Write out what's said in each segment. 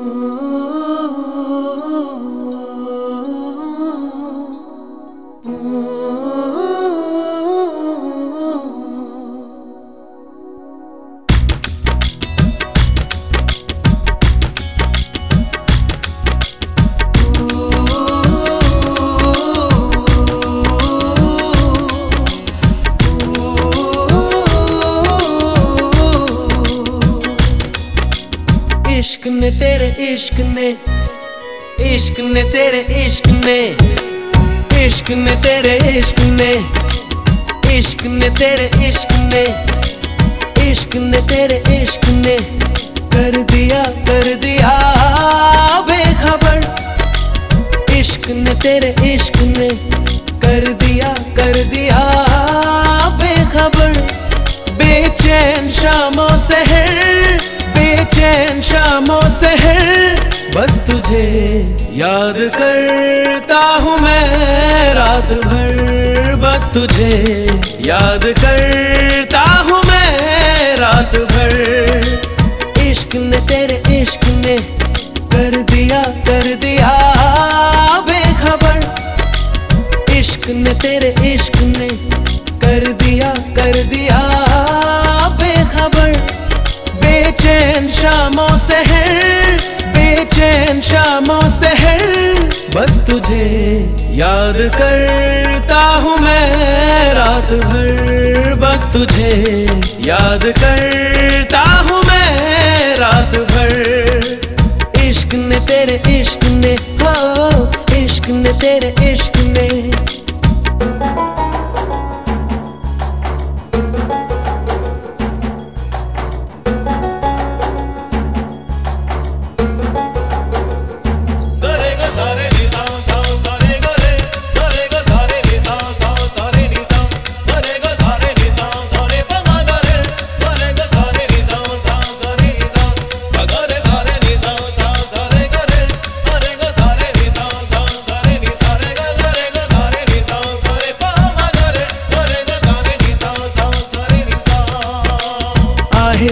इश्क इश्क ने इश्क ने तेरे इश्क ने इश्क ने तेरे इश्क ने इश्क ने तेरे इश्क ने इश्क ने तेरे इश्क ने, कर दिया कर दिया बेखबर। इश्क ने तेरे इश्क ने, कर दिया कर दिया तुझे याद करता हूँ मैं रात भर। बस तुझे याद करता हूँ मैं रात भर। इश्क ने तेरे इश्क ने कर दिया कर दिया बेखबर। इश्क ने तेरे इश्क ने कर दिया कर दिया तुझे याद करता हूँ मैं रात भर। बस तुझे याद करता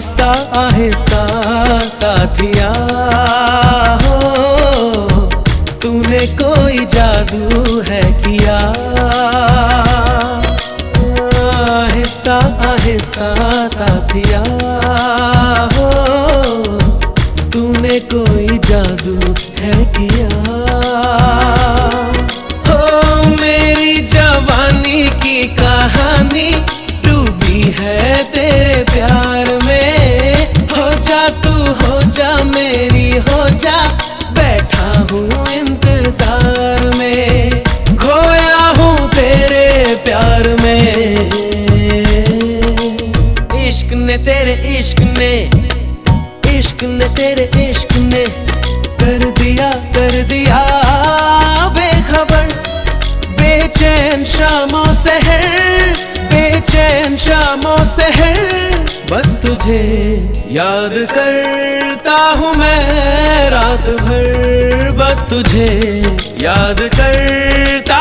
आहिस्ता आहिस्ता साथिया हो। तूने कोई जादू है किया। आहिस्ता आहिस्ता साथिया तेरे इश्क ने कर दिया कर दिया। बेखबर, बेचैन शामों से है, बेचैन शामों से है। बस तुझे याद करता हूँ मैं रात भर। बस तुझे याद करता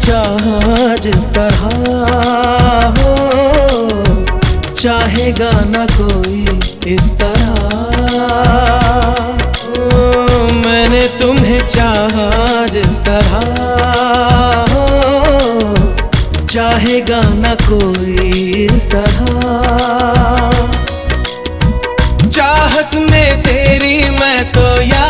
चाहा जिस तरह हो चाहेगा ना कोई इस तरह। ओ, मैंने तुम्हें चाहा जिस तरह हो चाहेगा ना कोई इस तरह। चाहत में तेरी मैं तो यारा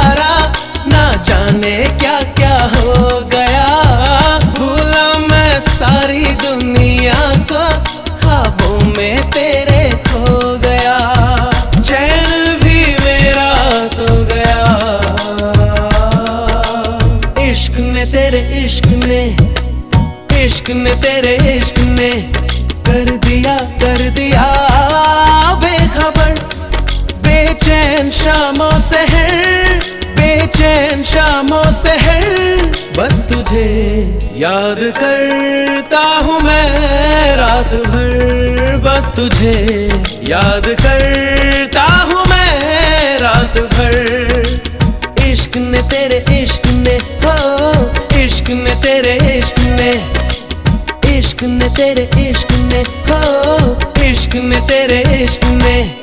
तेरे इश्क ने इश्क ने तेरे इश्क ने कर दिया कर दिया। बेखबर, बेचैन शामों से है, बेचैन शामों से है। बस तुझे याद करता हूँ मैं रात भर। बस तुझे याद करता हूँ मैं रात भर। इश्क ने, तेरे इश्क ने, हो तेरे इश्क ने इश्क ने तेरे इश्क ने हो इश्क ने तेरे इश्क ने